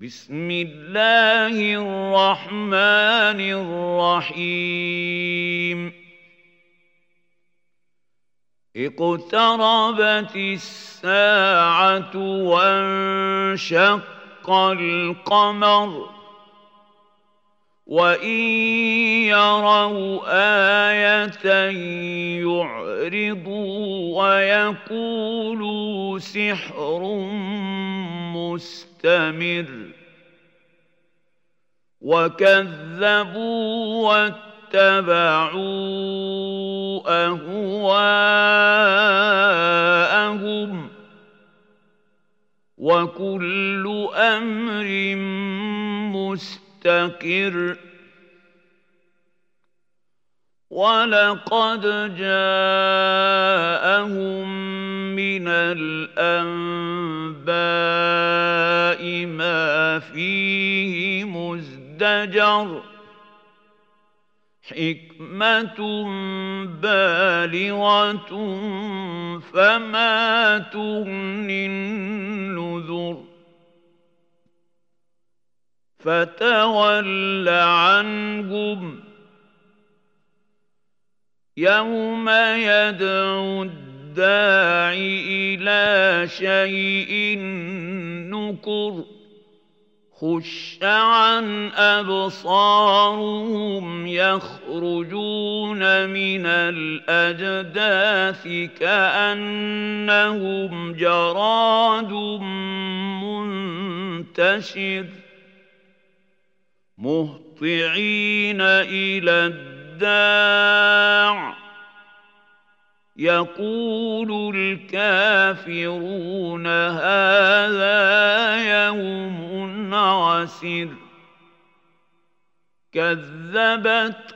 بسم الله الرحمن الرحيم. اقتربت الساعة وانشق القمر. وإن يروا آية يعرضوا ويقولوا سحر مستمر وكذبوا واتبعوا أهواءهم وكل أمر مستقر ولقد جاءهم من الأنباء ما فيه مزدجر حكمة بالغة فما تغني النذر فتول عنهم يوم يدعو الداعي إلى شيء نكر خش عن أبصارهم يخرجون من الأجداث كأنهم جراد منتشر مهطعين إلى الداع. يقول الكافرون هذا يوم عسر كذبت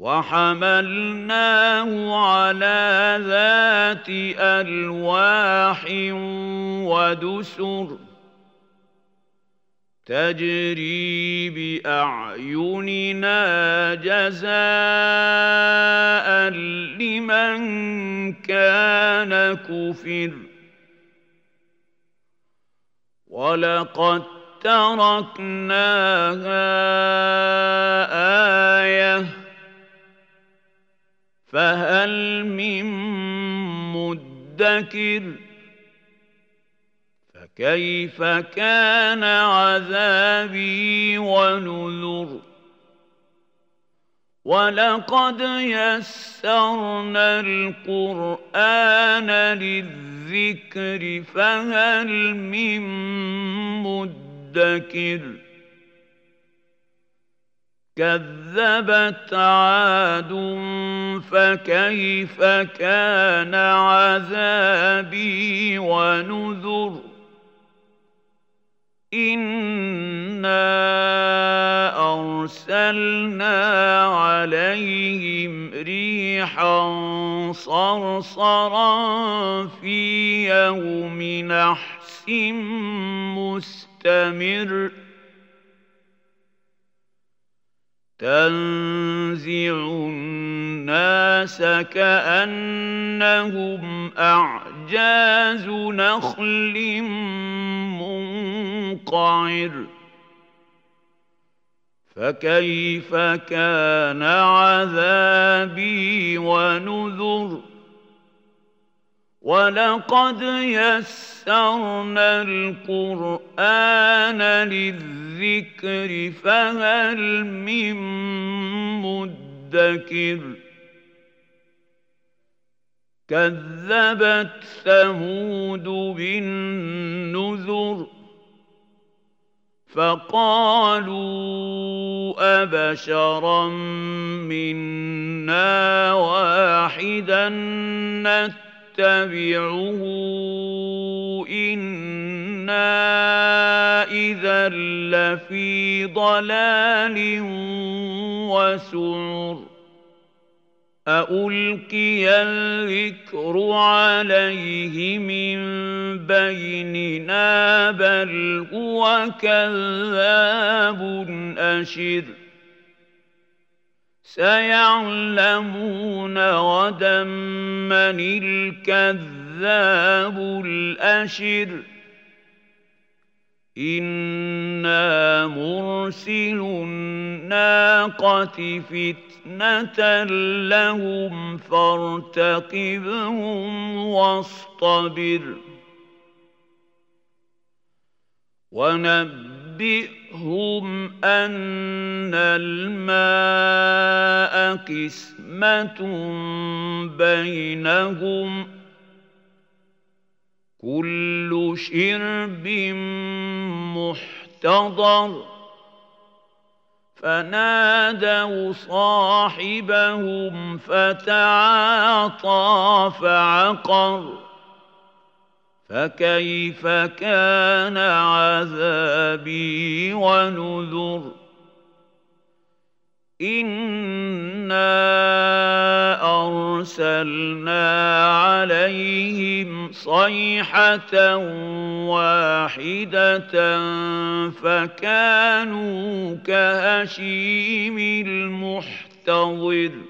وحملناه على ذات ألواح ودسر تجري بأعيننا جزاء لمن كان كفر ولقد تركناها آيةً فهل من مدكر؟ فكيف كان عذابي ونذر؟ ولقد يسرنا القرآن للذكر فهل من مدكر؟ كذبت عاد فكيف كان عذابي ونذر إنا أرسلنا عليهم ريحا صرصرا في يوم نحس مستمر تنزع الناس كأنهم أعجاز نخل منقعر. فكيف كان عذابي ونذر؟ ولقد يسرنا القرآن للذكر فهل من مدكر كذبت ثمود بالنذر فقالوا أبشرا منا واحدا نتبعه إنا إذا لفي ضلال وسعر ألقي الذكر عليه من بيننا بل هو كذاب أشر سيعلمون غدا من الكذاب الأشر. إنا مرسل الناقة فتنة لهم فارتقبهم واصطبر. ونبئهم أن الماء قسمة بينهم ۖ. كل شرب محتضر. فنادوا صاحبهم فتعاطى فعقر. فكيف كان عذابي ونذر إنا أرسلنا عليهم صيحة واحدة فكانوا كهشيم المحتضر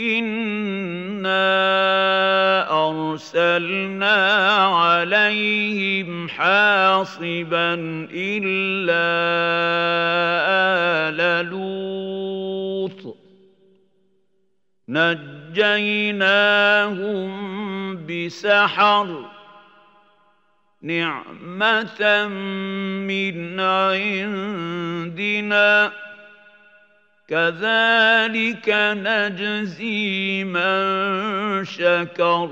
انا ارسلنا عليهم حاصبا الا ال لوط نجيناهم بسحر نعمة من عندنا كذلك نجزي من شكر.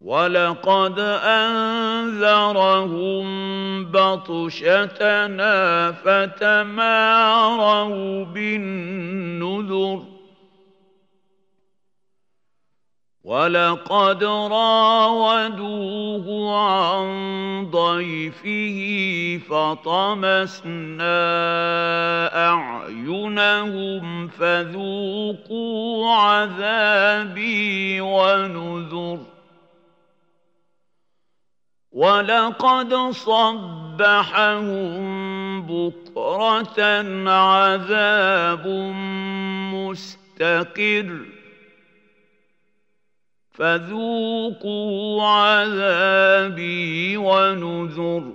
ولقد أنذرهم بطشتنا فتماروا بالنذر. ولقد راودوه عن ضيفه فطمسنا اعينهم فذوقوا عذابي ونذر ولقد صبحهم بكره عذاب مستقر فذوقوا عذابي ونذر.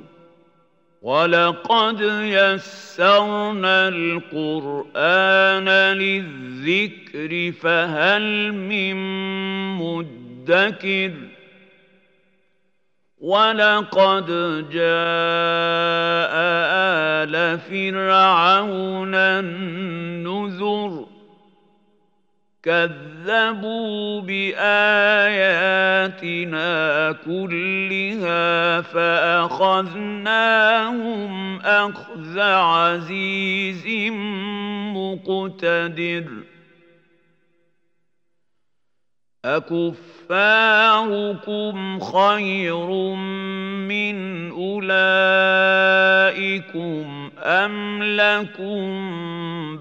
ولقد يسرنا القرآن للذكر فهل من مدكر؟ ولقد جاء آل فرعون النذر. كذبوا بآياتنا كلها فأخذناهم أخذ عزيز مقتدر. أكفاركم خير من أولئكم أم لكم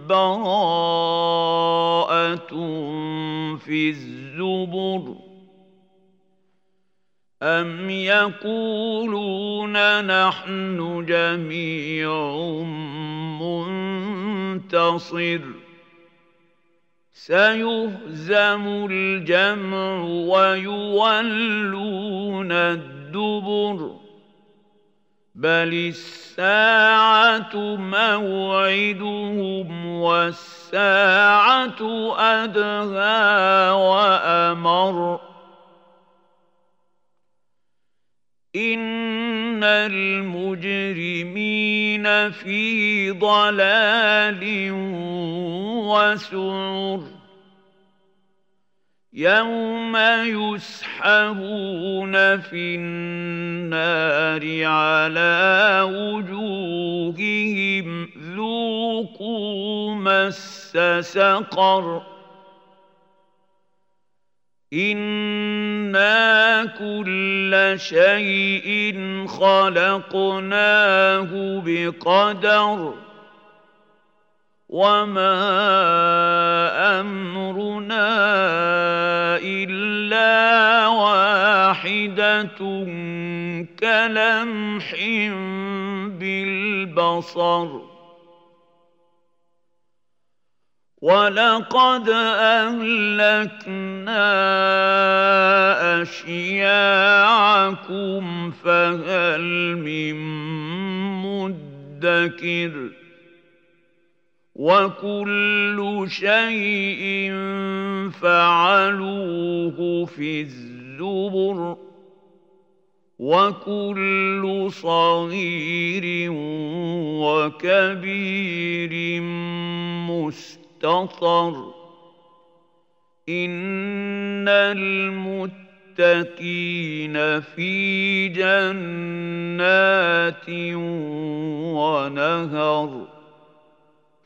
براءة في الزبر أم يقولون نحن جميع منتصر سيهزم الجمع ويولون الدبر بل الساعة موعدهم والساعة أدهى وأمر إن المجرمين في ضلال وسعر يوم يسحبون في النار على وجوههم ذوقوا مس سقر إنا كل شيء خلقناه بقدر وما أمرنا إلا واحدة كلمح بالبصر ولقد أهلكنا أشياعكم فهل من مدكر وكل شيء فعلوه في الزبر وكل صغير وكبير مستطر إن المتقين في جنات ونهر